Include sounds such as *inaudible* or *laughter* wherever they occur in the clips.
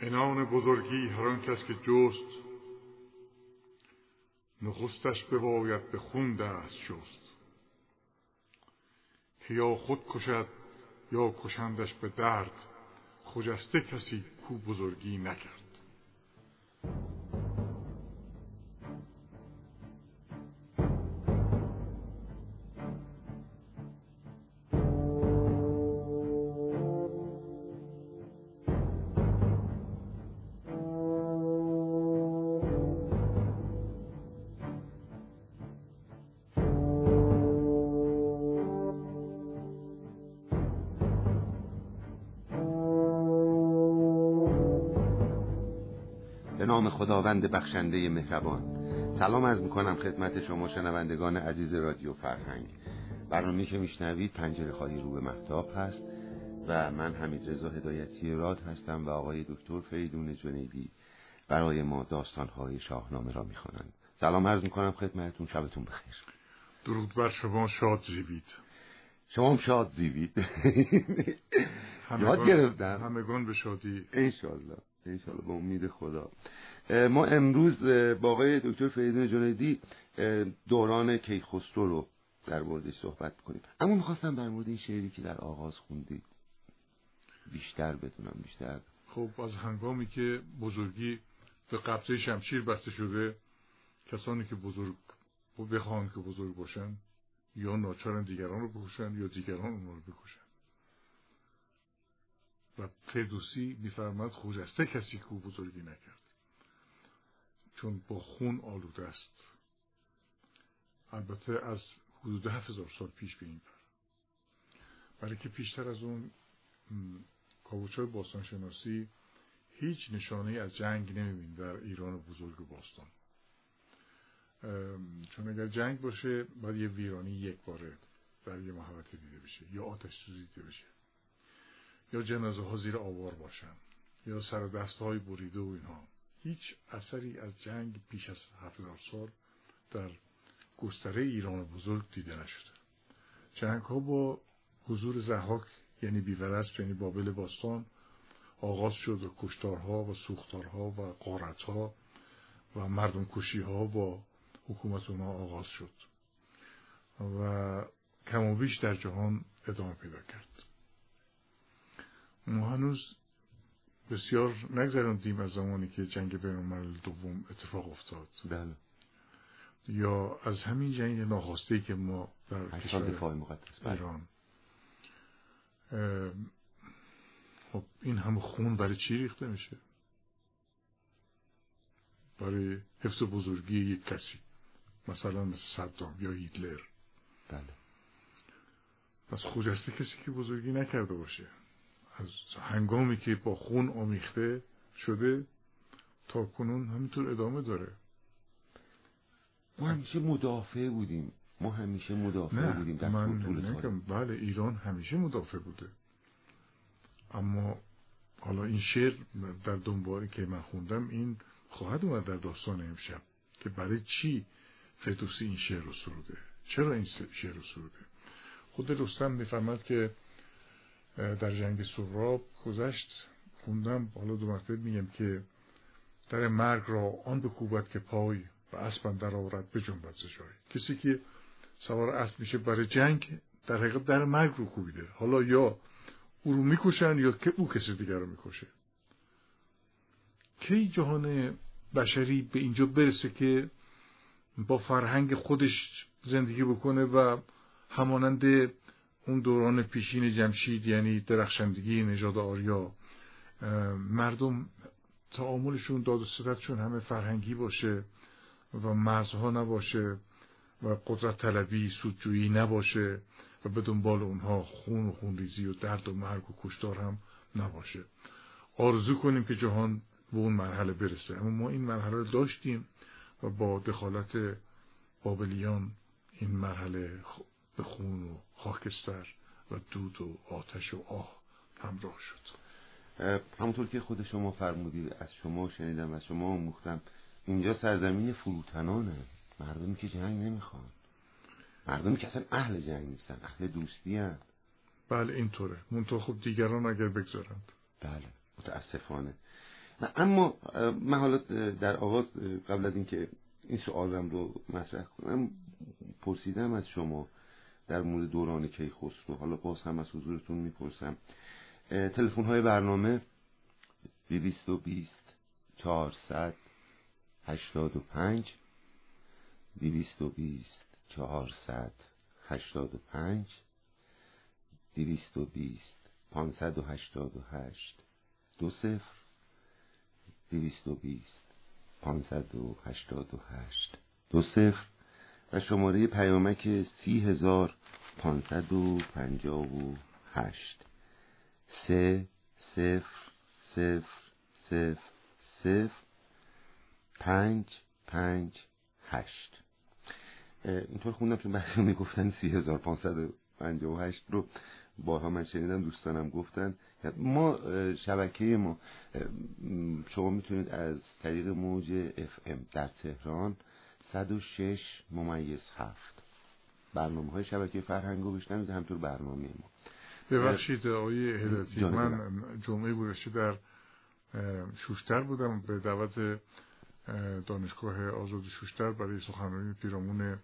انان بزرگی هر آن کس که جست نخستش بباید به خون دست شست. که یا خود کشد یا کشندش به درد خجسته کسی کو بزرگی نکرد. خداوند بخشنده مهربان. سلام از می‌کنم خدمت شما شنوندگان عزیز رادیو فرهنگ. برنامه که میشنوید پنجره خواهی رو به محتاب هست و من حمید رضا هدایتی راد هستم و آقای دکتر فریدون جنیدی برای ما داستانهای شاهنامه را می‌خوانند. سلام عرض می‌کنم خدمتتون. شبتون بخیر. درود بر شما. شاد زیبید شما هم شاد زیبید یاد گرفتم. همگان به شادی. انشالله انشالله با امید خدا. ما امروز با آقای دکتر فریدون جنیدی دوران کیخسرو رو در موردش صحبت کنیم اما می‌خواستم در مورد این شعری که در آغاز خوندید بیشتر بدونم بیشتر. خب از هنگامی که بزرگی به قبضه شمشیر بسته شده کسانی که بزرگ بخواهند که بزرگ باشن یا ناچارن دیگران رو بکشن یا دیگران اون رو بکشن. و فردوسی میفرماد خوجسته کسی که بزرگی نکرد. چون با خون آلوده است. البته از حدود هفت هزار سال پیش به این پر برای که پیشتر از اون کابوچ های باستان شناسی هیچ نشانه از جنگ نمیبین در ایران بزرگ باستان. چون اگر جنگ باشه باید یه ویرانی یک باره در یه محوطه دیده بشه یا آتش سوزی دیده بشه یا جنازه ها زیر آوار باشن یا سر دست های بریده و اینها. هیچ اثری از جنگ پیش از هزار سال در گستره ایران بزرگ دیده نشده. جنگ ها با حضور زحاک یعنی بیورست یعنی بابل باستان آغاز شد و کشتارها و سوختارها و قارتها و مردم کشی ها با حکومت اونها آغاز شد و کم و بیش در جهان ادامه پیدا کرد. ما هنوز بسیار نگذراندیم از زمانی که جنگ بین دوم اتفاق افتاد. بله. یا از همین جنگ ناخواسته که ما در کشور دفاع مقدس بله. ایران. خب این همه خون برای چی ریخته میشه؟ برای حفظ بزرگی یک کسی مثلا مثل صدام یا هیتلر. بله. پس خوجسته کسی که بزرگی نکرده باشه. از هنگامی که با خون آمیخته شده تا کنون همینطور ادامه داره. ما همیشه مدافع بودیم. ما همیشه مدافع بودیم در من طول بله ایران همیشه مدافع بوده. اما حالا این شعر در دنبالی که من خوندم این خواهد اومد در داستان امشب که برای چی فردوسی این شعر رو سروده؟ چرا این شعر رو سروده؟ خود رستم می‌فهمد که در جنگ سراب گذشت. خوندم. حالا دو مرتبه میگم که در مرگ را آن بکوبد که پای و اسب در آورد بجنبد ز جای. کسی که سوار اسب میشه برای جنگ در حقیقت در مرگ رو کوبیده. حالا یا او رو می‌کشن یا که او کسی دیگر رو می‌کشه. کی جهان بشری به اینجا برسه که با فرهنگ خودش زندگی بکنه و همانند اون دوران پیشین جمشید یعنی درخشندگی نژاد آریا مردم تعاملشون داد و ستدشون همه فرهنگی باشه و مرزها نباشه و قدرت طلبی سودجویی نباشه و به دنبال اونها خون و خونریزی و درد و مرگ و کشتار هم نباشه. آرزو کنیم که جهان به اون مرحله برسه. اما ما این مرحله رو داشتیم و با دخالت بابلیان این مرحله به خون و خاکستر و دود و آتش و آه همراه شد. همونطور که خود شما فرمودید از شما شنیدم از شما مختم اینجا سرزمین فروتنانه مردمی که جنگ نمی‌خوان. مردمی که اصلا اهل جنگ نیستن اهل دوستی هن. بله اینطوره. منطقه خب دیگران اگر بگذارند. بله متاسفانه. اما من حالا در آغاز قبل از اینکه این سوالم رو مطرح کنم پرسیدم از شما در مورد دوران کیخسرو. حالا باز هم از حضورتون می‌پرسم. تلفن های برنامه 220 400 85 220 400 85 220 588 دو صفر. 220 588 دو صفر. و شماره پیامک سی هزار پانصد و پنجاه و هشت. سه صفر صفر صفر صفر پنج پنج هشت. اینطور خوندم چون بعضی می‌گفتن سی هزار پانصد و پنجاه و هشت رو بارها من شنیدم دوستانم گفتن. ما شبکه ما شما می‌تونید از طریق موج اف ام در تهران 106 ممیز هفت. برنامه های شبکه فرهنگ رو بشنوید همطور برنامه ما. ببخشید آقای هدایتی من جمعه گذشته در شوشتر بودم به دعوت دانشگاه آزاد شوشتر برای سخنرانی پیرامون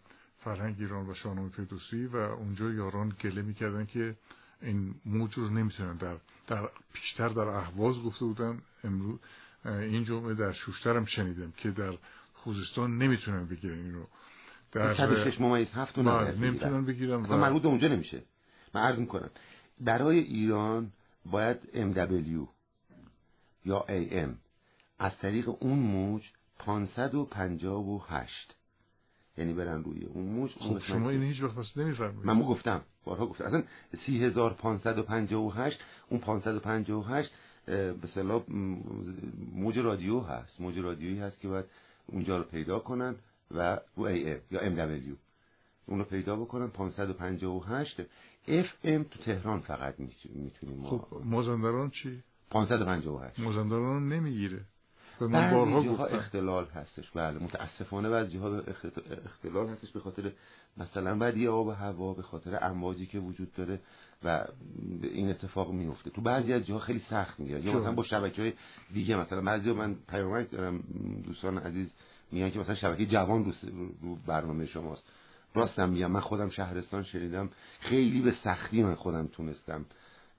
فرهنگ ایران و شاهنامه فردوسی و اونجا یاران گله می‌کردن که این موج رو نمی‌تونن در, در پیشتر در اهواز گفته بودن. امروز این جمعه در شوشتر هم شنیدم که در خوزستان نمی‌تونن بگیرن اینو. در 106 ممیز هفت بله، نمی‌تونن بگیرن. و مربوط اونجا نمیشه. من عرض می‌کنم برای ایران باید MW یا AM از طریق اون موج 558 یعنی برن روی اون موج خب شما این هیچ وقت پس نمیفرمایید. من گفتم بارها گفتم. اصلا 3558 اون 558 به اصطلاح موج رادیو هست. موج رادیویی هست که باید اونجا رو پیدا کنن و رو ای یا ام دبلیو اون رو پیدا بکنن. 558 اف ام تو تهران فقط می‌تونیم ما خب مازندران چی؟ 558 مازندران نمی‌گیره. بعضی جاها اختلال هستش. بله متاسفانه بعضی ها اختلال هستش به خاطر مثلا بدی آب و هوا به خاطر امواجی که وجود داره. و این اتفاق میفته. تو بعضی از جاها خیلی سخت می‌گیره یا مثلا با شبکه های دیگه مثلا بعضی من پیامک دارم دوستان عزیز میگن که مثلا شبکه جوان رو, رو برنامه شماست. راستم میگم. من خودم شهرستان شنیدم. خیلی به سختی من خودم تونستم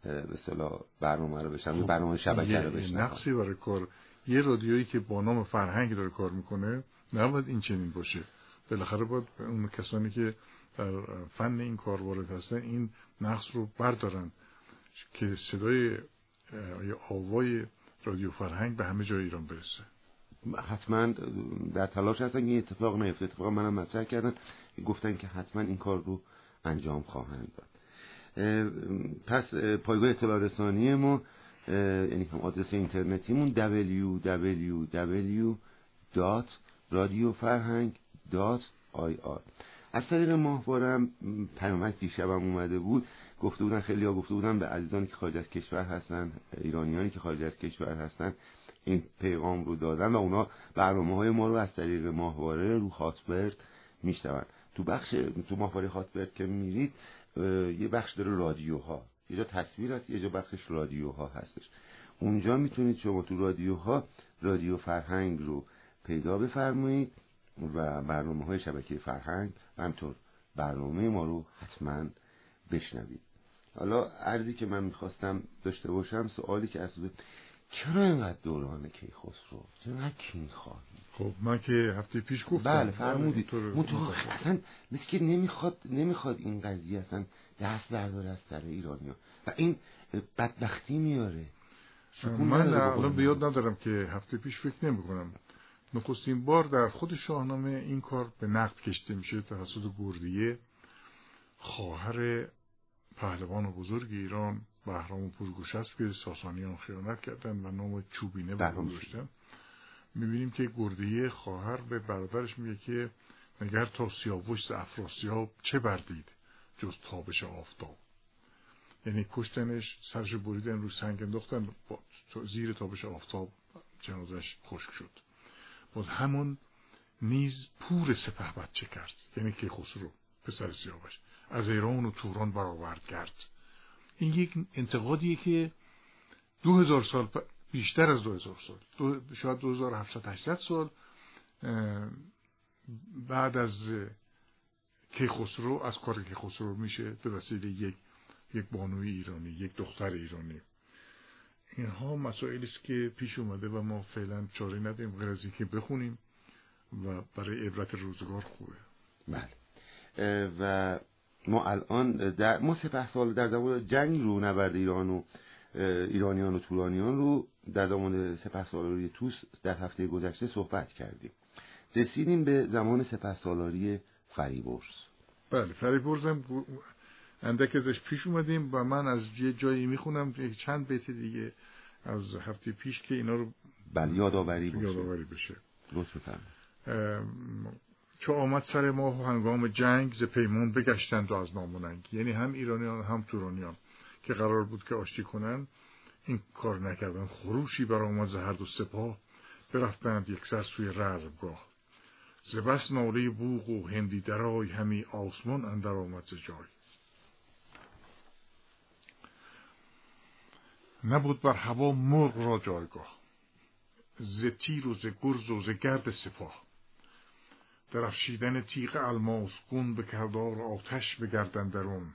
به اصطلاح برنامه رو بشم خب برنامه شبکه رو بشم نقصی برای کار یه رادیویی که با نام فرهنگ داره کار می‌کنه نباید این چنین باشه. بالاخره باید اون کسانی که در فن این کار وارد هستن این نقص رو بردارن که صدای آوای رادیو فرهنگ به همه جای ایران برسه. حتما در تلاش هستن این اتفاق نیفته. اتفاق منم مطرح کردن گفتن که حتما این کار رو انجام خواهند داد. پس پایگاه اطلاع رسانی ما یعنی هم آدرس اینترنتیمون www.radiofarhang.ir از طریق ماهوارم پیامک دیشبم اومده بود گفته بودن خیلی ها گفته بودن به عزیزانی که خارج از کشور هستن ایرانیانی که خارج از کشور هستن این پیغام رو دادن و اونا برنامه های ما رو از طریق ماهواره رو خاطبرد میشنون. تو بخش تو ماهواره خاطبرد که میرید یه بخش داره رادیوها. یه جا تصویر هست یه جا بخشش رادیوها هستش. اونجا می‌تونید شما تو رادیوها رادیو فرهنگ رو پیدا بفرمایید. و برنامه های شبکه فرهنگ و همطور برنامه ما رو حتما بشنوید. حالا عرضی که من می‌خواستم داشته باشم سوالی که اصلا چرا اینقدر دوران کیخسرو؟ چرا کین خواهی؟ خب من که هفته پیش گفتم. بله فرمودید اصلا مثل که نمی‌خواد نمی‌خواد این قضیه اصلا دست برداره از سر ایرانیا و این بدبختی میاره. من الان بیاد ندارم که هفته پیش فکر نمی کنم نخستین بار در خود شاهنامه این کار به نقد کشته میشه توسط گردیه خواهر پهلوان و بزرگ ایران بهرام پورگوش که ساسانیان خیانت کردن و نام چوبینه برداشتن می‌بینیم که گردیه خواهر به برادرش میگه که نگر تا سیاوش افراسیاب چه بردید جز تابش آفتاب. یعنی کشتنش سرش بریدن رو سنگ انداختن زیر تابش آفتاب جنازش خشک شد. باز همون نیز پور سپه بچه کرد. یعنی که خسرو پسر سیاوش. از ایران و توران برآورد کرد. این یک انتقادیه که دو هزار سال بیشتر از 2000 سال. دو شاید 2700 سال بعد از کیخسرو از کار کیخسرو میشه به وسیله یک یک بانوی ایرانی یک دختر ایرانی اینها مسائلی است که پیش اومده و ما فعلا چاره نداریم غیر از اینکه بخونیم و برای عبرت روزگار خوبه. بله. و ما الان در ما سپه سال در زمان جنگ رو نبرد ایران و ایرانیان و تورانیان رو در زمان سپه سالاری توس در هفته گذشته صحبت کردیم. رسیدیم به زمان سپه سالاری فریبرز. بله فریبرز هم اندک ازش پیش اومدیم و من از یه جایی می‌خونم چند بیت دیگه از هفته پیش که اینا رو بله یادآوری بشه یادآوری بشه چو آمد سر ماه و هنگام جنگ ز پیمون بگشتند و از ناموننگ یعنی هم ایرانیان هم تورانیان که قرار بود که آشتی کنن این کار نکردن خروشی برآمد ز هر دو سپاه. برفتند یک سر سوی رزمگاه. ز بس ناله بوغ و هندی درای همی آسمان اندر آمد ز جای. نبود بر هوا مرغ را جایگاه. ز تیر و ز گرز و ز گرد سپاه. درفشیدن تیغ الماس گون به کردار آتش به درون.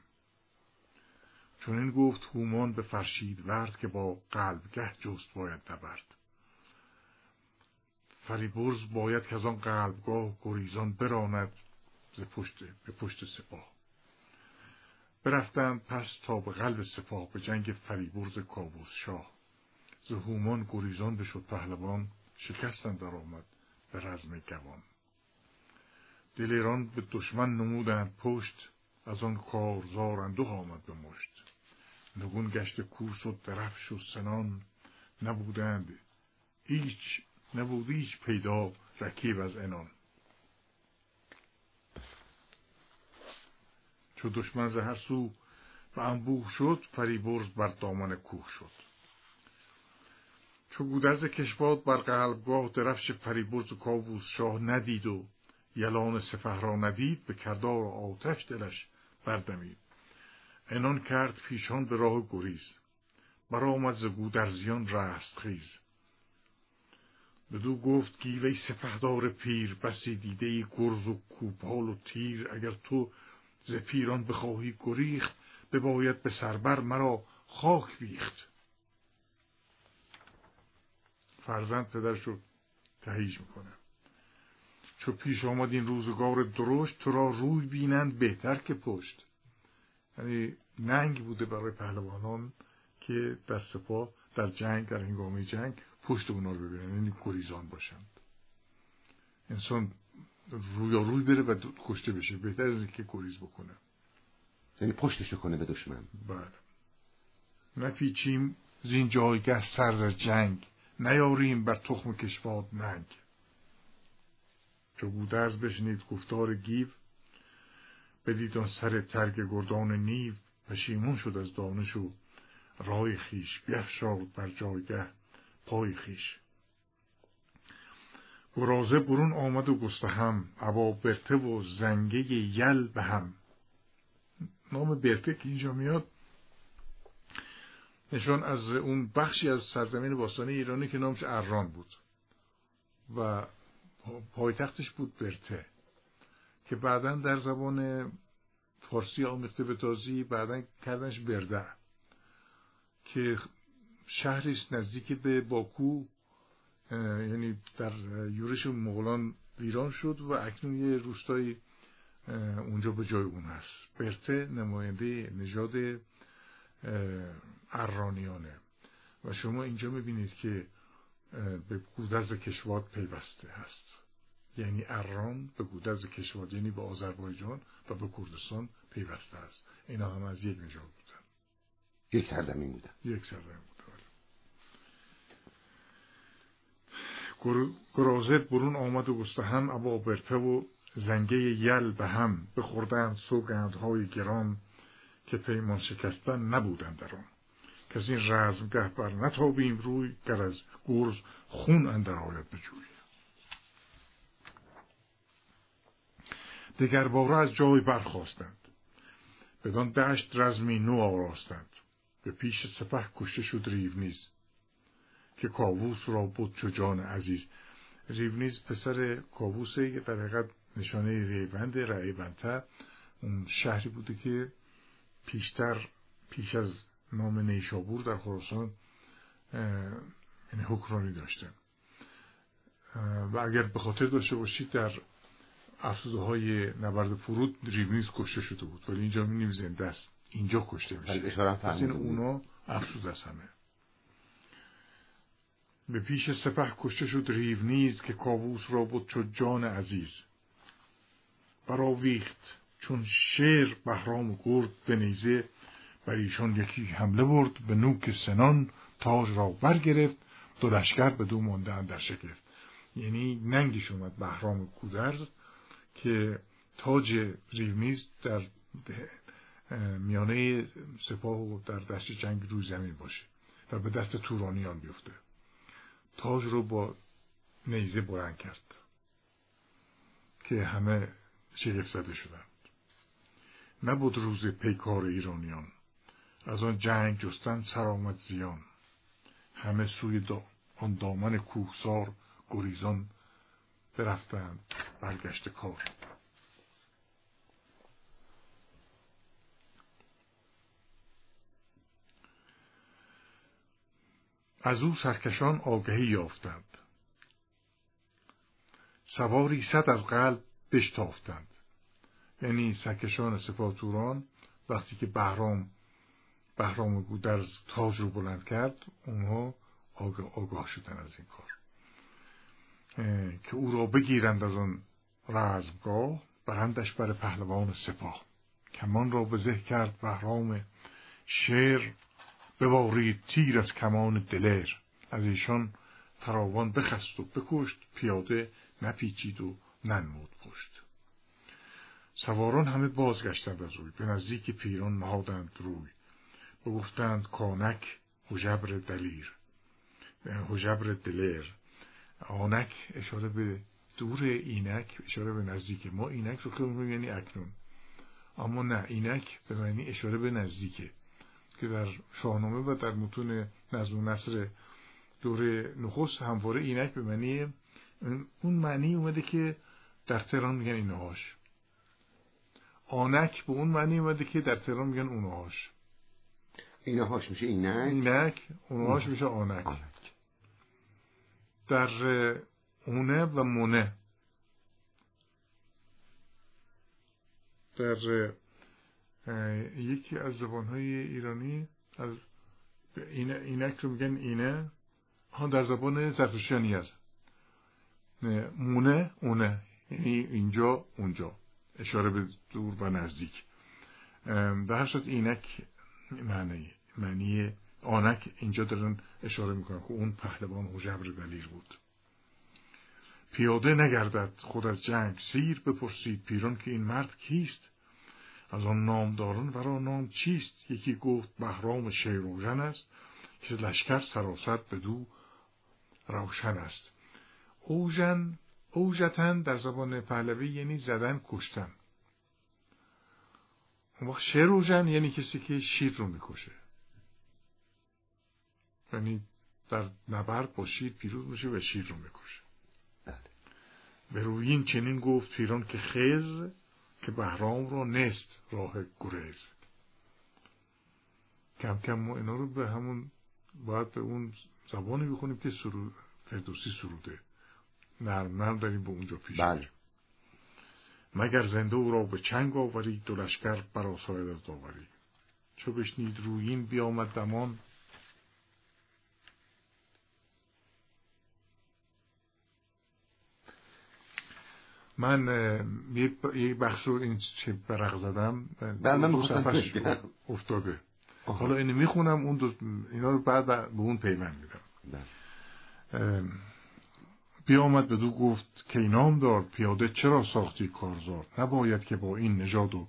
چون این گفت هومان به فرشید ورد که با قلبگه جست باید نبرد. فریبرز باید که از آن قلبگاه گریزان براند ز پشت به پشت سپاه. برفتند پس تا به قلب سپاه به جنگ فریبرز کابوس شاه. ز هومان گریزان بشد پهلوان شکستن در آمد به رزم گوان. دل ایران به دشمن نمودند پشت از آن کارزار اندوه آمد به مشت. نگون گشت کوس و درفش و سنان نبودند. هیچ نبود هیچ پیدا رکیب از انان چو دشمن ز هر سو و انبوه شد فریبرز بر دامن کوه شد. چو گودرز کشواد بر قلبگاه درفش فریبرز و کاووس شاه ندید و یلان سفه را ندید به کردار آتش دلش بردمید. انان کرد پیشان به راه گریز. برآمد ز گودرزیان رست خیز بدو گفت گیوه سپهدار پیر بسی دیده گرز و کوپال و تیر اگر تو ز پیران بخواهی گریخت بباید به سربر مرا خاک بیخت فرزند پدرش رو تهیج می‌کنه. چو پیش آمد این روزگار درشت تو را روی بینند بهتر که پشت. یعنی ننگ بوده برای پهلوانان که در سپاه در جنگ در هنگام جنگ پشت اونا رو ببینن یعنی گریزان باشند. انسان روی روی بره و کشته بشه. بهتر از اینکه گریز بکنه. یعنی پشتشو کنه به دشمن. بله نپیچیم زین جایگه سر جنگ. نیاریم بر تخم کشواد ننگ. چو گودرز بشنید گفتار گیو بدید آن سر ترگ گردان نیو. پشیمون شد از دانش و رای خیش بیفشاد بر جایگه پای خیش گرازه برون آمد و گستهم ابا برته و زنگه یل به هم. نام برته که اینجا میاد نشان از اون بخشی از سرزمین باستانی ایرانی که نامش اران بود و پایتختش بود برته که بعدا در زبان فارسی آمیخته به تازی بعدا کردنش برده که شهری است نزدیک به باکو یعنی در یورش مغولان ویران شد و اکنون یه روستایی اونجا به جای اون هست. برته نماینده نژاد ارانیانه. و شما اینجا می‌بینید که به گودرز کشواد پیوسته هست. یعنی اران به گودرز کشواد یعنی به آذربایجان و به کردستان پیوسته است اینا هم از یک نژاد بودن. یک سرزمین بودن. یک سرزمین بودن گرازت برون آمد و هم ابا برته و زنگه یل به هم بخوردند سوگندهای گران که پیمان شکستن نبودن در آن. از این رزمگه بر نتابیم روی گر از گرز خون اندر آید بجوی دگر باره از جای برخواستند بدان دشت رزمی نو آراستند. به پیش سپه کشته شد ریو نیز. که کاووس را بود چو جان عزیز. ریونیز پسر کاووسه که در حقیقت نشانه ریوند ریوندتر اون شهری بوده که پیشتر پیش از نام نیشابور در خراسان یعنی حکمرانی داشته و اگر به خاطر داشته باشید در افسوده های نبرد فرود ریونیز کشته شده بود. ولی اینجا می زنده است اینجا کشته میشه. پس این اونا افسود از همه. به پیش سپه کشته شد ریونیز که کاووس را بود چو جان عزیز. براویخت چون شیر بهرام گرد به نیزه بر ایشان یکی حمله برد به نوک سنان تاج را برگرفت دو لشکر به دو مانده در شگفت. یعنی ننگیش اومد بهرام کودرز که تاج ریونیز در میانه سپاه و در دست جنگ روی زمین باشه و به دست تورانیان بیفته. تاج رو با نیزه بلند کرد که همه شگفت زده شدند. نبود روز پیکار ایرانیان. از آن جنگ جستن سرآمد زیان. همه سوی دا آن دامن کوهسار گریزان برفتند برگشت کار. از او سرکشان آگهی یافتند. سواری صد از قلب بشتافتند. یعنی سرکشان سپاه توران وقتی که بهرام بهرام گودرز تاج رو بلند کرد اونها آگاه, شدن از این کار. که او را بگیرند از آن رزمگاه برندش بر پهلوان سپاه. کمان را به زه کرد بهرام شیر ببارید تیر از کمان دلر. از ایشان فراوان بخست و بکشت پیاده نپیچید و ننمود پشت سواران همه بازگشتند از روی. به نزدیک پیران نهادند روی. بگفتند کانک هژبر دلیر. هژبر دلر. آنک اشاره به دور اینک اشاره به نزدیک ما. اینک رو که یعنی اکنون. اما نه اینک به معنی اشاره به نزدیکه. که در شاهنامه و در متون نظم و نصر دوره نخست همواره اینک به معنی اون معنی اومده که در تهران میگن اینهاش آنک به اون معنی اومده که در تهران میگن اونهاش اینهاش میشه اینک؟ اینک. اونهاش میشه آنک, در اونه و مونه. در یکی از زبانهای ایرانی از اینک رو میگن اینه. ها در زبان زرتشتیانی هست. مونه اونه. یعنی اینجا اونجا. اشاره به دور و نزدیک. در هر اینک معنی معنی آنک اینجا دارن اشاره می‌کنن. که اون پهلوان حجبر دلیر بود. پیاده نگردد خود از جنگ. سیر بپرسید پیران که این مرد کیست؟ از آن نامداران. ورا نام چیست؟ یکی گفت بهرام شیروژن است که لشکر سراسد به دو روشن است. اوژن اوژتن در زبان پهلوی یعنی زدن کشتن. اون وقت شیروژن یعنی کسی که شیر رو می‌کشه. یعنی در نبرد با شیر پیروز میشه و شیر رو می‌کشه. بله. به روی این چنین گفت پیران که خیز که بهرام را نست راه گریز. کم کم ما اینا رو به همون باید به اون زبانی بخونیم که سرود فردوسی سروده. نرم نرم داریم به اونجا پیش بله. مگر زنده او را به چنگ آوری دو لشکر براساید از داوری. چو بشنید رویین بیامد دمان من یه بخش رو این چه برق زدم بله من افتاده. حالا اینو می‌خونم اون دو اینا رو بعد به اون پیوند میدم. بیامد به دو گفت که اینام دار پیاده چرا ساختی کارزار؟ نباید که با این نژاد و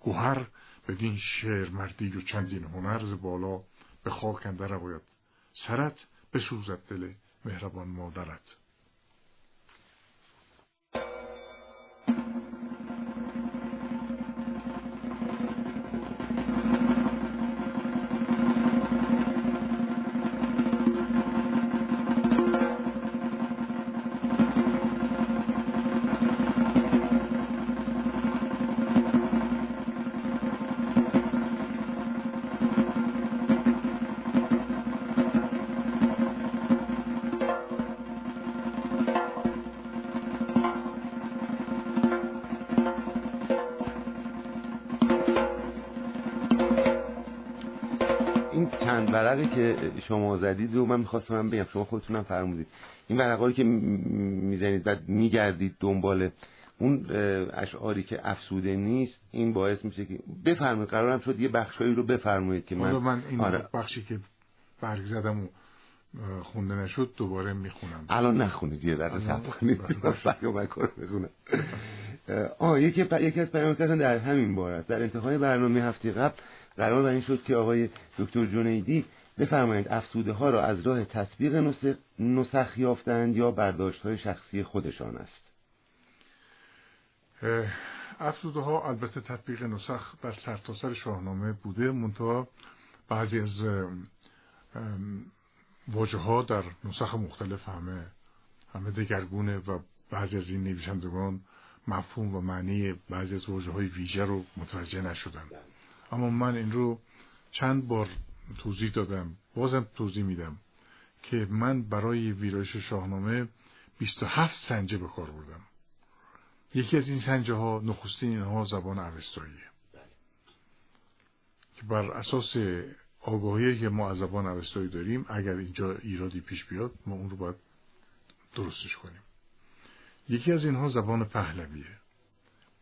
گوهر بدین شعر مردی و چندین هنر ز بالا به خاک اندر باید سرت بسوزد دل مهربان مادرت. ورقی که شما زدید رو من می‌خواستم من بگم. شما خودتونم فرمودید. این ورقایی که می‌زنید و میگردید دنبال اون اشعاری که افسوده نیست این باعث میشه که بفرمایید. قرارم شد یه بخشایی رو بفرمایید که من من این آره. بخشی که برگ زدم و خونده نشد دوباره می‌خونم. الان نخونید یه ذره صبر کنید. بخونم. آه یکی یکی از پیامکاتون در همین بار است. در انتهای برنامه هفته قبل قرار بر این شد که آقای دکتر جنیدی بفرمایید افسوده ها را از راه تطبیق نسخ یافتند یا برداشت های شخصی خودشان است؟ افزوده ها البته تطبیق نسخ در سرتاسر شاهنامه بوده منتها بعضی از واجه ها در نسخ مختلف همه همه دگرگونه و بعضی از این نویسندگان مفهوم و معنی بعضی از واجه های ویژه رو متوجه نشدن اما من این رو چند بار توضیح دادم بازم توضیح میدم که من برای ویرایش شاهنامه 27 سنجه به کار بردم. یکی از این سنجه ها نخستین اینها زبان اوستاییه. که بر اساس آگاهی که ما از زبان اوستایی داریم اگر اینجا ایرادی پیش بیاد ما اون رو باید درستش کنیم. یکی از اینها زبان پهلویه.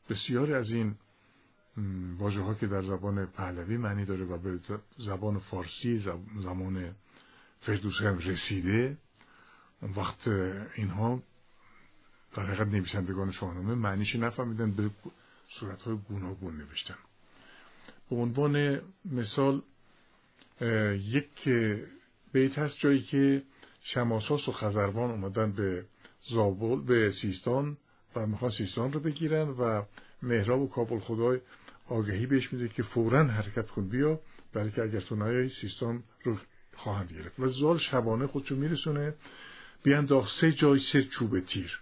بسیاری از این واژه ها که در زبان پهلوی معنی داره و به زبان فارسی زمان فردوسی هم رسیده وقت اینها در حقیقت نویسندگان شاهنامه معنیش نفهمیدن به صورتهای گوناگون نوشتن. به عنوان مثال یک بیت هست جایی که شماساس و خزروان اومدن به زابل به سیستان و می‌خوان سیستان رو بگیرن و مهراب و کابل خدای آگهی بهش میده که فورا حرکت کن بیا برای که اگر تو سیستان رو خواهند گرفت. و زال شبانه خودشو میرسونه بیانداخت سه جای سه چوب تیر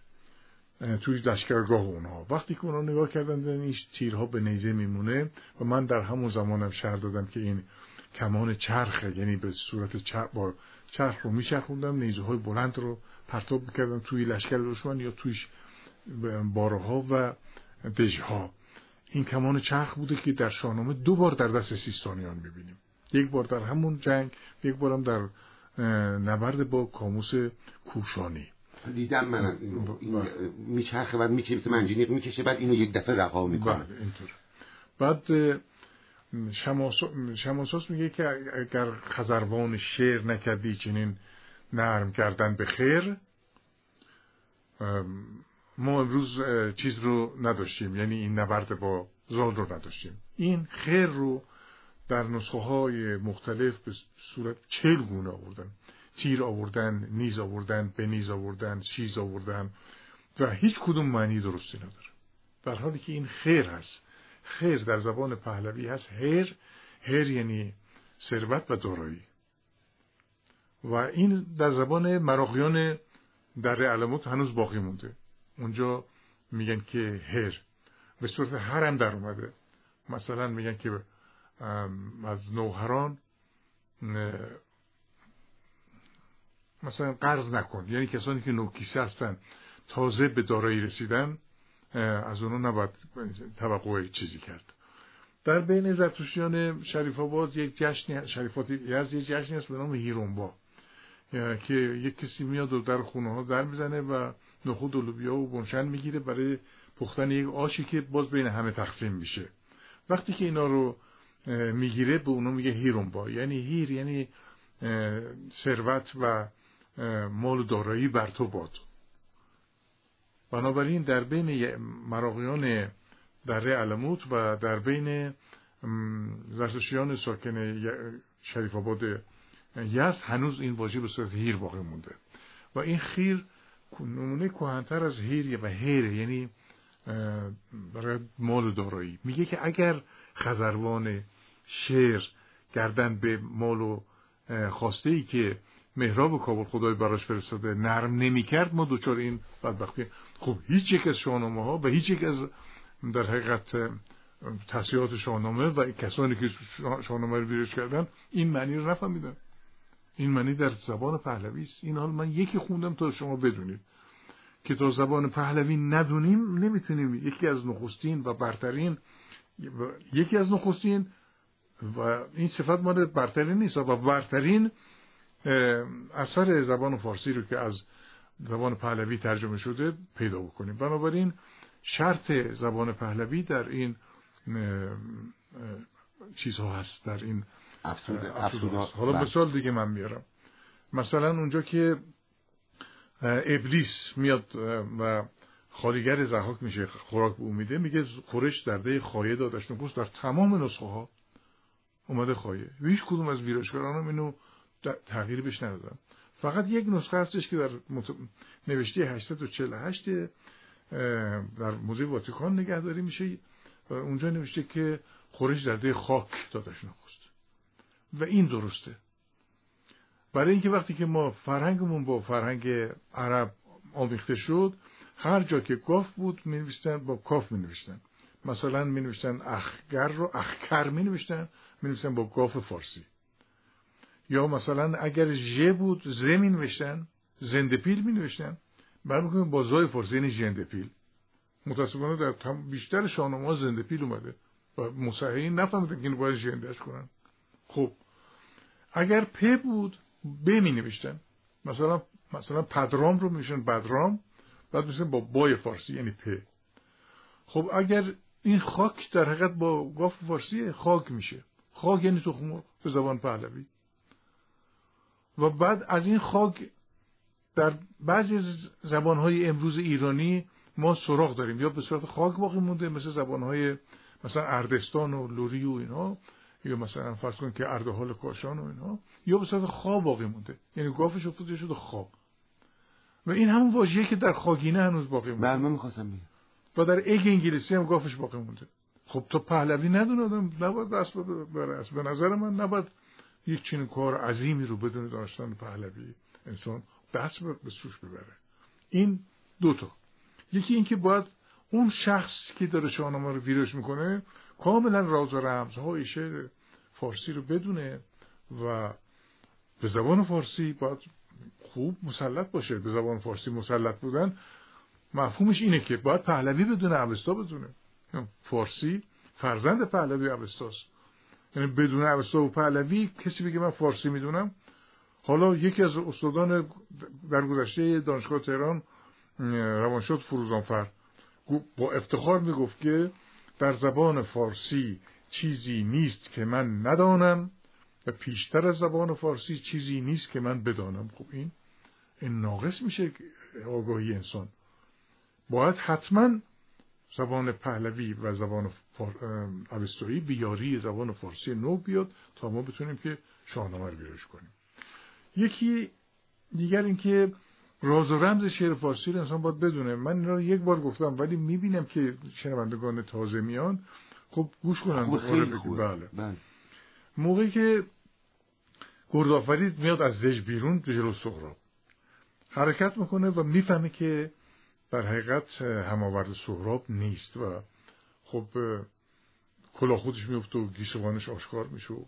توی لشکرگاه اونها. وقتی که اونها نگاه کردن این تیرها به نیزه میمونه و من در همون زمانم شهر دادم که این کمان چرخه یعنی به صورت چرخ با چرخ رو میچرخوندم نیزه های بلند رو پرتاب می‌کردم توی لشکر دشمن یا توی بارها و دژها این کمان چرخ بوده که در شاهنامه دو بار در دست سیستانیان می‌بینیم. یک بار در همون جنگ یک بارم در نبرد با کاموس کوشانی. دیدم من این میچرخه بعد می‌کشه منجنیق می‌کشه بعد اینو یک دفعه رها می‌کنه. بله اینطور. بعد شماسوس میگه که اگر خزروان شعر نکردی چنین نرم کردن به خیر ما امروز چیز رو نداشتیم. یعنی این نبرد با زال رو نداشتیم. این خیر رو در نسخه های مختلف به صورت چل گونه آوردن. تیر آوردن نیز آوردن به نیز آوردن چیز آوردن و هیچ کدوم معنی درستی نداره. در حالی که این خیر هست. خیر در زبان پهلوی هست. هر هر یعنی ثروت و دارایی. و این در زبان مراقیان در علموت هنوز باقی مونده. اونجا میگن که هر. به صورت هر هم در اومده. مثلا میگن که از نوهران مثلا قرض نکن. یعنی کسانی که نوکیسه هستن تازه به دارایی رسیدن از اونو نباید توقع چیزی کرد. در بین زرتشتیان شریف آباد یک جشن شریفات یزد یک جشنی هست به نام هیرونبا که یک کسی میاد و در خونه ها در می‌زنه و نخود و لوبیا و بنشن می‌گیره برای پختن یک آشی که باز بین همه تقسیم میشه. وقتی که اینا رو می‌گیره به اونو میگه هیرونبا. یعنی هیر یعنی ثروت و مال دارایی بر تو باد. بنابراین در بین مراقیان دره علموت و در بین زرتشتیان ساکن شریف آباد یزد هنوز این واژه به صورت هیر باقی مونده. و این خیر نمونه کهنتر از هیر و هیر یعنی برای مال دارایی. میگه که اگر خزروان شعر گردن به مال و خواسته ای که مهراب کابل خدای براش فرستاده نرم نمی‌کرد ما دوچار این بدبختی. خب هیچ یک از شاهنامه ها و هیچ یک از در حقیقت تصیحات شاهنامه و کسانی که شاهنامه رو ویرش کردن این معنی رو نفهمیدن. این معنی در زبان پهلوی است. این حال من یکی خوندم تا شما بدونید. که تا زبان پهلوی ندونیم نمی‌تونیم یکی از نخستین و برترین یکی از نخستین و این صفت مال برتری نیست و برترین اثر زبان فارسی رو که از زبان پهلوی ترجمه شده پیدا بکنیم. بنابراین شرط زبان پهلوی در این چیزها هست در این حالا مثال دیگه من میارم. مثلا اونجا که ابلیس میاد و خالیگر زحاک میشه خوراک به میده میگه خورش در ده خایه دادش نکوست در تمام نسخه ها اومده خایه. و هیچ کدوم از ویراشگران هم اینو تغییری بهش ندادن. فقط یک نسخه هستش که در نوشته 848 در موزه واتیکان نگهداری میشه. و اونجا نوشته که خورش در ده خاک دادش نخست. و این درسته. برای اینکه وقتی که ما فرهنگمون با فرهنگ عرب آمیخته شد هر جا که گاف بود می نوشتن با کاف می نوشتن مثلا می نوشتن اخگر رو اخکر می نوشتن می نوشتن با گاف فارسی. یا مثلا اگر ژ بود ز می نوشتن زنده پیل می نوشتن بعد با زای فارسی یعنی ژنده پیل. متاسفانه در بیشتر شاهنامه زنده پیل اومده. و مصححین نفهمیدن که اینو باید ژندهش کنن. خب اگر پ بود ب می نوشتن مثلا مثلا پدرام رو میشن بدرام بعد مثلا با بای فارسی یعنی پ خب اگر این خاک در حقیقت با گاف فارسی خاک میشه. خاک یعنی تخم به زبان پهلوی. و بعد از این خاک در بعضی زبانهای امروز ایرانی ما سراغ داریم. یا به صورت خاک باقی مونده مثل زبانهای مثلا اردستان و لوری و اینها یا مثلا فرض کن که اردهال کاشان و اینها یا به صورت خواب باقی مونده. یعنی گافش افتاده شده خواب. و این همون واژه‌ای که در خاگینه هنوز باقی مونده. بله می‌خواستم و در اگ انگلیسی هم گافش باقی مونده. خب تو پهلوی ندون آدم نباید دست بره به نظر من نباید یک چنین کار عظیمی رو بدون داشتن پهلوی انسان دست به سوش ببره. این دوتا یکی اینکه باید اون شخص که داره شاهنامه رو ویروش می‌کنه کاملا راز و رمزهای شعر فارسی رو بدونه و به زبان فارسی باید خوب مسلط باشه. به زبان فارسی مسلط بودن مفهومش اینه که باید پهلوی بدونه اوستا بدونه. فارسی فرزند پهلوی اوستاست. یعنی بدون اوستا و پهلوی کسی بگه من فارسی می‌دونم. حالا یکی از استادان در گذشته دانشگاه تهران روانشاد فروزانفر با افتخار می‌گفت که در زبان فارسی چیزی نیست که من ندانم و پیشتر از زبان فارسی چیزی نیست که من بدانم. خب این این ناقص میشه آگاهی انسان. باید حتما زبان پهلوی و زبان اوستایی بیاری زبان فارسی نو بیاد تا ما بتونیم که شاهنامه رو بیارش کنیم. یکی دیگر اینکه راز و رمز شعر فارسی رو انسان باید بدونه. من این رو یک بار گفتم ولی می‌بینم که شنوندگان تازه میان. خب گوش کنن خب خیلی بله. بله. موقعی که گردآفرید میاد از زج بیرون جلو سهراب. حرکت می‌کنه و می‌فهمه که در حقیقت هماورد سهراب نیست و خب کلا خودش میفته و گیسوانش آشکار میشه و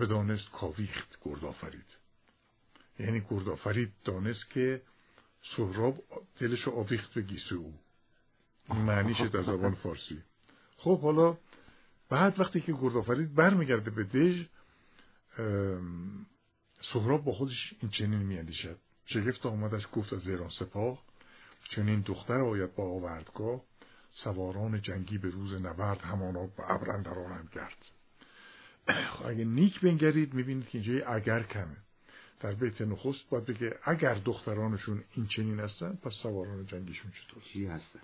بدانست کاویخت گردآفرید. یعنی گردآفرید دانست که سهراب دلش آویخت به گیسو او. معنیش در زبان فارسی. خب حالا بعد وقتی که گردآفرید برمیگرده به دژ سهراب با خودش این چنین میاندیشد. شگفت آمدش گفت از ایران سپاه چنین دختر آید با آوردگاه. سواران جنگی به روز نبرد همانا به آرند گرد. *clears throat* اگه نیک بنگرید می‌بینید که اینجا اگر کمه. در بیت نخست باید بگه اگر دخترانشون این چنین هستن پس سواران جنگیشون چطور؟ چی هستن؟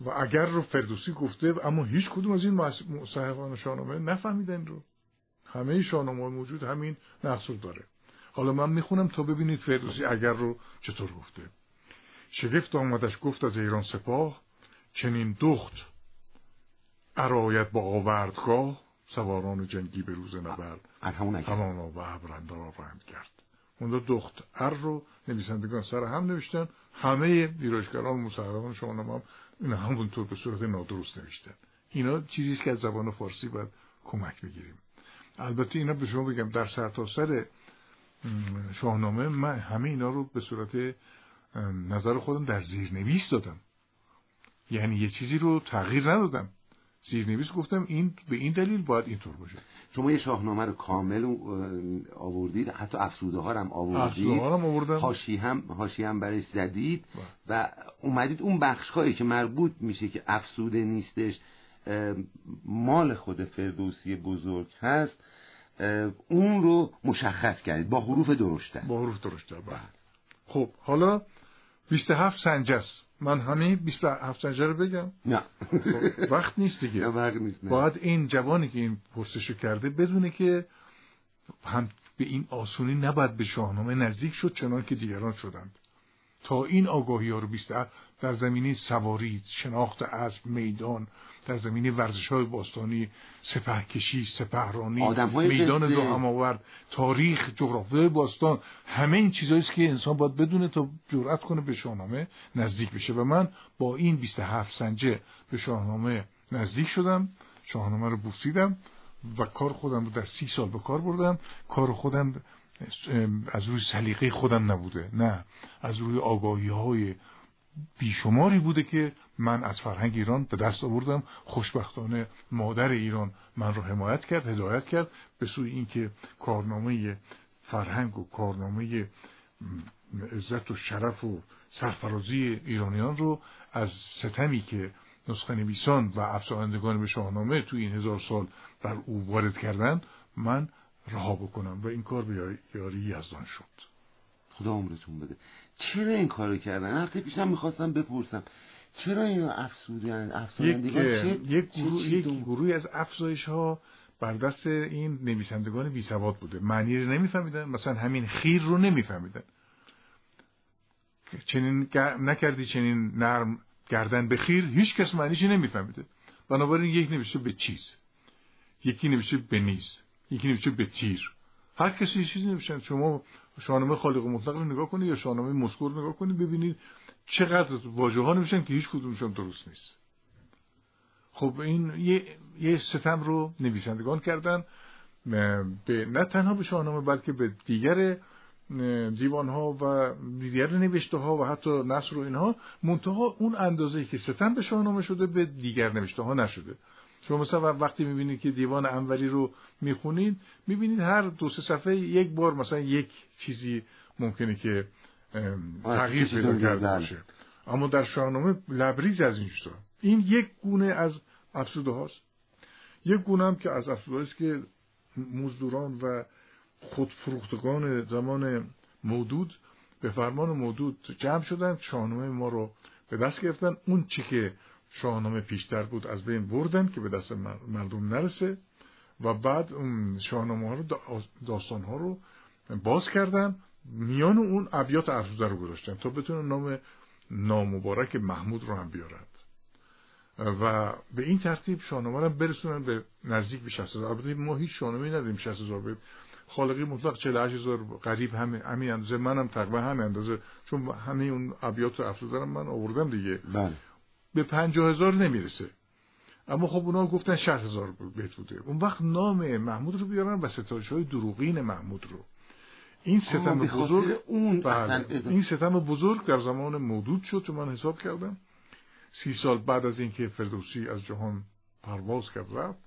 و اگر رو فردوسی گفته اما هیچ کدوم از این مصحفان شاهنامه نفهمیدن رو. همه شاهنامه موجود همین نقص داره. حالا من می‌خونم تا ببینید فردوسی اگر رو چطور گفته. شگفت آمدش گفت از ایران سپاه چنین دخت ارایت با آوردگاه سواران جنگی به روز نبرد. همانا و ابرندار آورند کرد. اون دخت ار رو نویسندگان سر هم نوشتن. همه ویرایشگران و مصححان شما هم این همونطور به صورت نادرست نوشتن. اینا چیزیست که از زبان فارسی باید کمک بگیریم. البته اینا به شما بگم در سرتاسر سر شاهنامه من همه اینا رو به صورت نظر خودم در زیر نویس دادم. یعنی یه چیزی رو تغییر ندادم. زیرنویس گفتم این به این دلیل باید اینطور باشه. شما یه شاهنامه رو کامل آوردید حتی افسوده ها هم آوردید. افسوده هم آوردم. هاشی هم هاشی هم برش زدید و اومدید اون بخش هایی که مربوط میشه که افسوده نیستش مال خود فردوسی بزرگ هست اون رو مشخص کردید با حروف درشته با حروف درشته بله. خب حالا 27 سنجه است. من همه 27 سنجه رو بگم. نه. خب وقت نیست دیگه. نه وقت نیست نه. باید این جوانی که این پرسشو کرده بدونه که هم به این آسونی نباید به شاهنامه نزدیک شد چنان که دیگران شدند. تا این آگاهی ها رو بیشتر در زمینه سواری شناخت اسب میدان در زمینه ورزش های باستانی سپه کشی سپهرانی میدان دو هماورد تاریخ جغرافی باستان همه این چیزهایی که انسان باید بدونه تا جرأت کنه به شاهنامه نزدیک بشه. و من با این 27 سنجه به شاهنامه نزدیک شدم شاهنامه رو بوسیدم و کار خودم رو در سی سال به کار بردم. کار خودم از روی سلیقه خودم نبوده نه از روی آگاهی های بیشماری بوده که من از فرهنگ ایران به دست آوردم. خوشبختانه مادر ایران من رو حمایت کرد هدایت کرد به سوی اینکه کارنامه فرهنگ و کارنامه عزت و شرف و سرفرازی ایرانیان رو از ستمی که نسخه نویسان و افزایندگان به شاهنامه تو این هزار سال بر او وارد کردن من رها بکنم و این کار به یاری یزدان شد. خدا عمرتون بده. چرا این کارو کردن؟ هفته پیشم می‌خواستم بپرسم چرا اینو افسودن افسودن یک, یک, گروه، یک گروهی از افزایش ها بر دست این نویسندگان بی سواد بوده. معنی رو نمیفهمیدن مثلا همین خیر رو نمیفهمیدن. چنین نکردی چنین نرم گردن به خیر هیچ کس معنیش نمیفهمیده. بنابراین یک نوشته به چیز یکی نوشته به نیز یکی نوشته به تیر. هر کسی چیزی نوشتن شما شاهنامه خالق مطلق رو نگاه کنید یا شاهنامه مسکو رو نگاه کنید ببینید چقدر واژه ها نوشتن که هیچ کدومشون درست نیست. خب این یه, یه ستم رو نویسندگان کردن به نه تنها به شاهنامه بلکه به دیگر دیوان ها و دیگر نوشته ها و حتی نصر و اینها منتها اون اندازه که ستم به شاهنامه شده به دیگر نوشته ها نشده. شما مثلا وقتی می‌بینید که دیوان انوری رو می‌خونید می‌بینید هر دو سه صفحه یک بار مثلا یک چیزی ممکنه که تغییر پیدا کرده باشه. اما در شاهنامه لبریز از این شده این یک گونه از افسوده هاست. یک گونه هم که از افسوده است که مزدوران و خودفروختگان زمان مودود به فرمان مودود جمع شدن شاهنامه ما رو به دست گرفتن. اون چی که شاهنامه پیشتر بود از بین بردن که به دست مردم نرسه و بعد اون شاهنامه ها رو داستان ها رو باز کردن. میان اون ابیات افزوده رو گذاشتن تا بتونن نام نامبارک محمود رو هم بیارند و به این ترتیب شاهنامه رو برسونن به نزدیک به 60 هزار. البته ما هیچ شاهنامه نداریم 60 هزار. خالقی مطلق 48 هزار قریب همین همین اندازه منم تقریبا همین اندازه چون همه اون ابیات افزوده من آوردم دیگه. بله. به پنجاه هزار نمی‌رسه. اما خب اونا گفتن شهر هزار بیت بوده. اون وقت نام محمود رو بیارن و ستایش های دروغین محمود رو. این ستم بزرگ اون بله. این ستم بزرگ در زمان مودود شد که من حساب کردم. سی سال بعد از اینکه فردوسی از جهان پرواز کرد رفت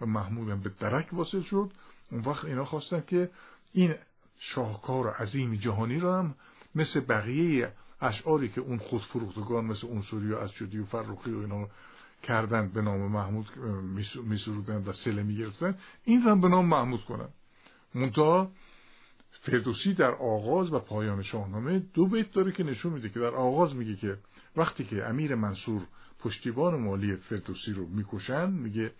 و محمود هم به درک واصل شد. اون وقت اینا خواستن که این شاهکار عظیم جهانی رو هم مثل بقیه اشعاری که اون خود فروختگان مثل اونسوری و شدی و فرخی و اینا کردن به نام محمود میسرودن و سله می‌گرفتن این هم به نام محمود کنن. منتها فردوسی در آغاز و پایان شاهنامه دو بیت داره که نشون میده که در آغاز میگه که وقتی که امیر منصور پشتیبان مالی فردوسی رو می‌کشن میگه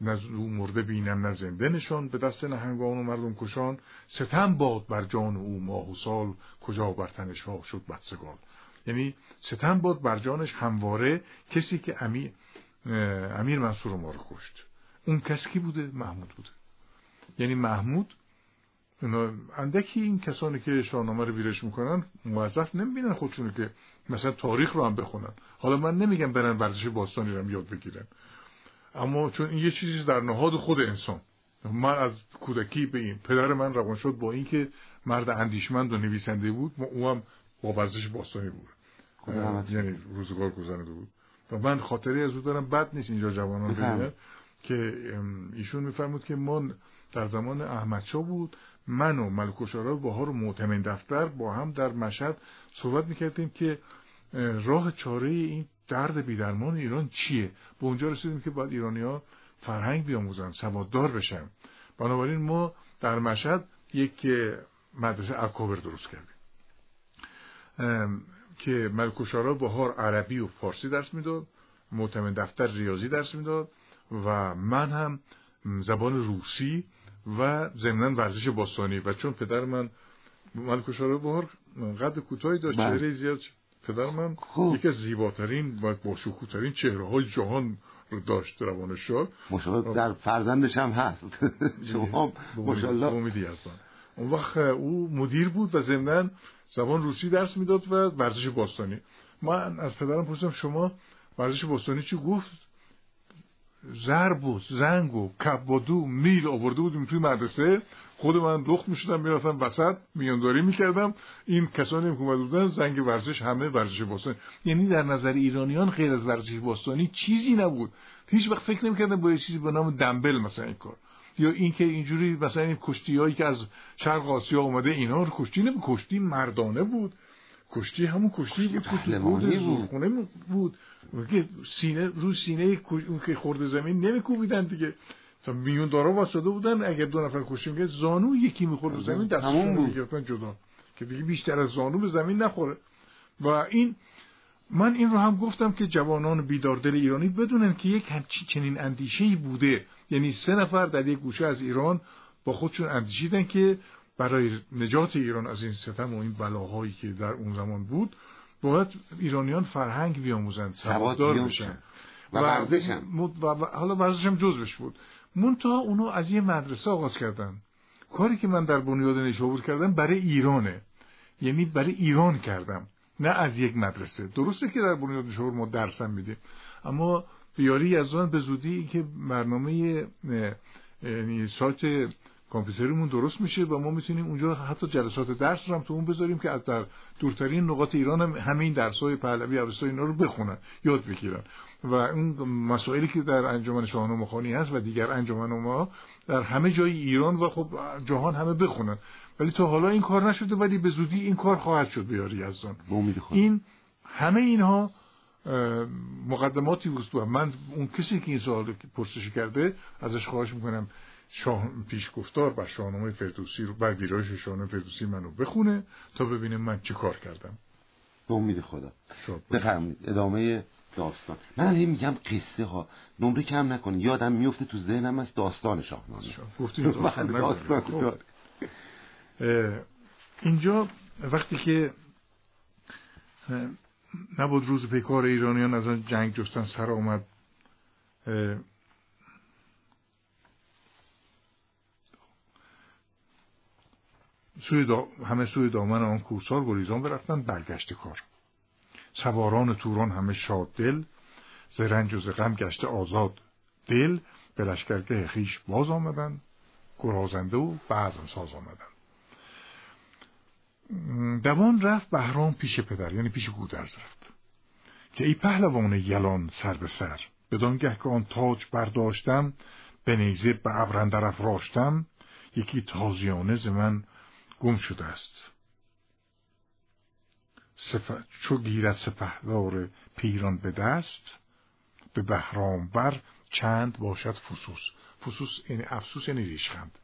نه مرده بینم نه زنده نشان. به دست نهنگان و مردم کشان. ستم باد بر جان او ماه و سال. کجا بر تنش ها شد بدسگال. یعنی ستم باد بر جانش همواره کسی که امیر, امیر منصور ما رو کشت. اون کسی کی بوده؟ محمود بوده. یعنی محمود اندکی این کسانی که شاهنامه رو ویرش می‌کنن موظف نمی‌بینن خودشونو که مثلا تاریخ رو هم بخونن. حالا من نمیگم برن ورزش باستانی رو هم یاد بگیرن. اما چون این یه چیزی در نهاد خود انسان. من از کودکی به این پدر من روان شد با اینکه مرد اندیشمند و نویسنده بود او هم با ورزش باستانی بود. یعنی روزگار گذرنده بود. و من خاطری از او دارم بد نیست اینجا جوانان ببینه که ایشون میفرمود که ما در زمان احمدشاه بود من و ملک و بهار و معتمن دفتر با هم در مشهد صحبت می‌کردیم که راه چاره این درد بیدرمان ایران چیه؟ به اونجا رسیدیم که باید ایرانی ها فرهنگ بیاموزن سواددار بشن. بنابراین ما در مشهد یک مدرسه اکابر درست کردیم. که ملکوشارا بهار عربی و فارسی درس می‌داد معتمد دفتر ریاضی درس می‌داد و من هم زبان روسی و ضمنا ورزش باستانی. و چون پدر من ملکوشارا بهار قد کوتاهی داشت بله. چهره زیاد پدر من خوب. یکی از زیباترین و باشکوهترین چهره های جهان رو داشت روان شد. در فرزندش هم هست. *laughs* شما ماشاءالله. امیدی هستن اون وقت او مدیر بود و ضمنا زبان روسی درس می‌داد و ورزش باستانی. من از پدرم پرسیدم شما ورزش باستانی چی گفت؟ ضرب و زنگ و کبادو میل آورده بودیم توی مدرسه. خود من دخت می‌شدم می‌رفتم وسط میانداری می‌کردم. این کسانی که اومده بودن زنگ ورزش همه ورزش باستانی. یعنی در نظر ایرانیان غیر از ورزش باستانی چیزی نبود. هیچ وقت فکر نمی‌کردم با چیزی به نام دنبل مثلا این کار. یا اینکه اینجوری مثلا این کشتی هایی که از شرق آسیا اومده اینا رو کشتی نمی کشتی مردانه بود. کشتی همون کشتی که بود. خونه بود. سینه رو سینه اون که خورده زمین نمیکوبیدن دیگه. تا میون دارا واسطه بودن. اگر دو نفر کشتی که زانو یکی می‌خورد زمین دستشون می‌گرفتن جدا. که دیگه بیشتر از زانو به زمین نخوره. و این من این رو هم گفتم که جوانان بیداردل ایرانی بدونن که یک همچی چنین اندیشه بوده. یعنی سه نفر در یک گوشه از ایران با خودشون اندیشیدن که برای نجات ایران از این ستم و این بلاهایی که در اون زمان بود باید ایرانیان فرهنگ بیاموزند سواددار بشن. و ورزش هم. و حالا ورزش هم جزوش بود. منتها اونو از یه مدرسه آغاز کردن. کاری که من در بنیاد نشابور کردم برای ایرانه. یعنی برای ایران کردم نه از یک مدرسه. درسته که در بنیاد نشابور ما درسم میدیم اما بیاری از آن به زودی که برنامه یعنی سایت کامپیوترمون درست میشه و ما می‌تونیم اونجا حتی جلسات درس رو هم تو اون بذاریم که از در دورترین نقاط ایران هم همین درسای پهلوی اوستا اینا رو بخونن یاد بگیرن. و اون مسائلی که در انجمن شاهنامه مخانی هست و دیگر انجمن ما در همه جای ایران و خب جهان همه بخونن. ولی تا حالا این کار نشده ولی به زودی این کار خواهد شد بیاری یزدان. این همه اینها مقدماتی بود و من اون کسی که این سوال پرسش کرده ازش خواهش می‌کنم شاه پیش گفتار بر شاهنامه فردوسی رو بر ویرایش شاهنامه فردوسی منو بخونه تا ببینه من چه کار کردم. به امید خدا. بفرمایید. ادامه داستان. من هم میگم قصه ها. نمره کم نکنی یادم میفته تو ذهنم از داستان شاهنامه. داستان خب. اینجا وقتی که نبود روز پیکار ایرانیان از آن جنگ جستن سر آمد سوی همه سوی دامن آن کوسار گریزان برفتن برگشت کار. سواران توران همه شاد دل ز رنج و ز گشته آزاد دل به لشکرگه خیش باز آمدن گرازنده و بعضم ساز آمدن دوان رفت بهرام پیش پدر یعنی پیش گودرز رفت که ای پهلوان یلان سر به سر بدانگه که آن تاج برداشتم به نیزه به ابرندر افراشتم یکی تازیانه ز من گم شده است. سف... چو گیرد سپهدار پیران به دست به بهرام بر چند باشد فسوس. فسوس یعنی افسوس یعنی ریشخند.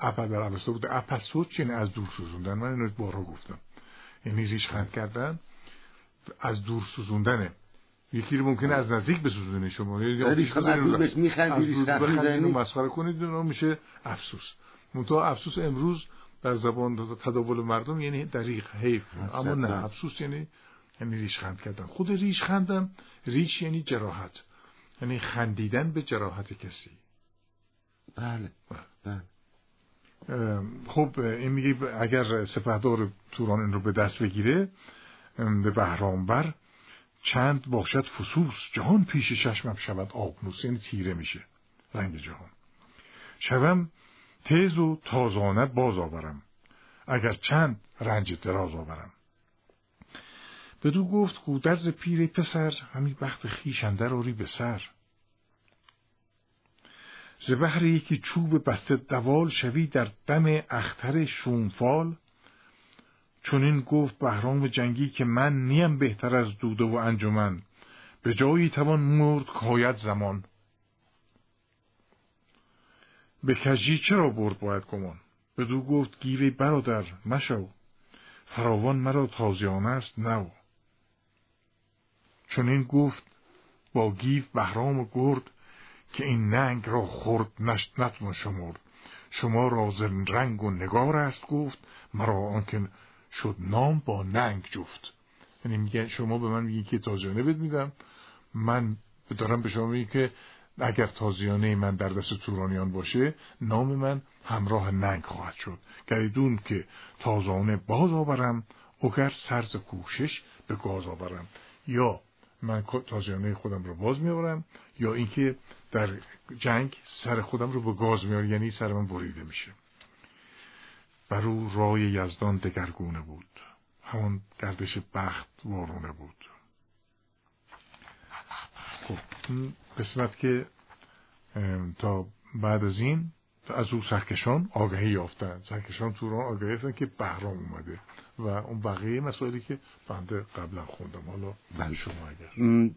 اپل در عوسته بوده اپسوس یعنی از دور سوزوندن. من اینو بارها گفتم. یعنی ریشخند کردن از دور سوزوندنه یکی رو ممکنه از نزدیک بسوزونه شما. مسخره کنید میشه افسوس. منتها افسوس امروز در زبان تداول مردم یعنی دریغ حیف. اما نه افسوس یعنی یعنی ریشخند کردن. خود ریشخندم ریش یعنی جراحت. یعنی خندیدن به جراحت کسی. بله. بله. خب این میگه اگر سپهدار توران این رو به دست بگیره به بهرامبر چند باشد فسوس. جهان پیش چشمم شود آبنوس. یعنی تیره میشه. رنگ جهان. شوم تیز و تازانه باز آورم. اگر چند رنج دراز آورم. بدو گفت گودرز پیر پسر همی بخت خیش اندر آری به سر. ز یکی چوب بسته دوال شوی در دم اختر شومفال چون این گفت بهرام جنگی که من نیم بهتر از دوده و انجمن. به جایی توان مرد کاید زمان. به کجی چرا برد باید گمان؟ بدو گفت گیوی برادر مشو. فراوان مرا تازیانه است نو چون این گفت با گیو بهرام گرد که این ننگ را خورد نتوان شمرد. شما را رنگ و نگار است گفت مرا آنکه شد نام با ننگ جفت. یعنی میگه شما به من میگی که تازیانه بد میدم من دارم به شما میگه که اگر تازیانه من در دست تورانیان باشه نام من همراه ننگ خواهد شد. گریدون که تازانه باز آورم اگر سرز کوشش به گاز آورم. یا من تازیانه خودم رو باز میآورم یا اینکه در جنگ سر خودم رو به گاز میارم یعنی سر من بریده میشه. بر رای یزدان دگرگونه بود. همون گردش بخت وارونه بود. خب قسمت که تا بعد از این از او سرکشان آگهی یافتن. سرکشان تو را آگهی یافتن که بهرام اومده و اون بقیه مسائلی که بنده قبلا خوندم. حالا بله شما اگر.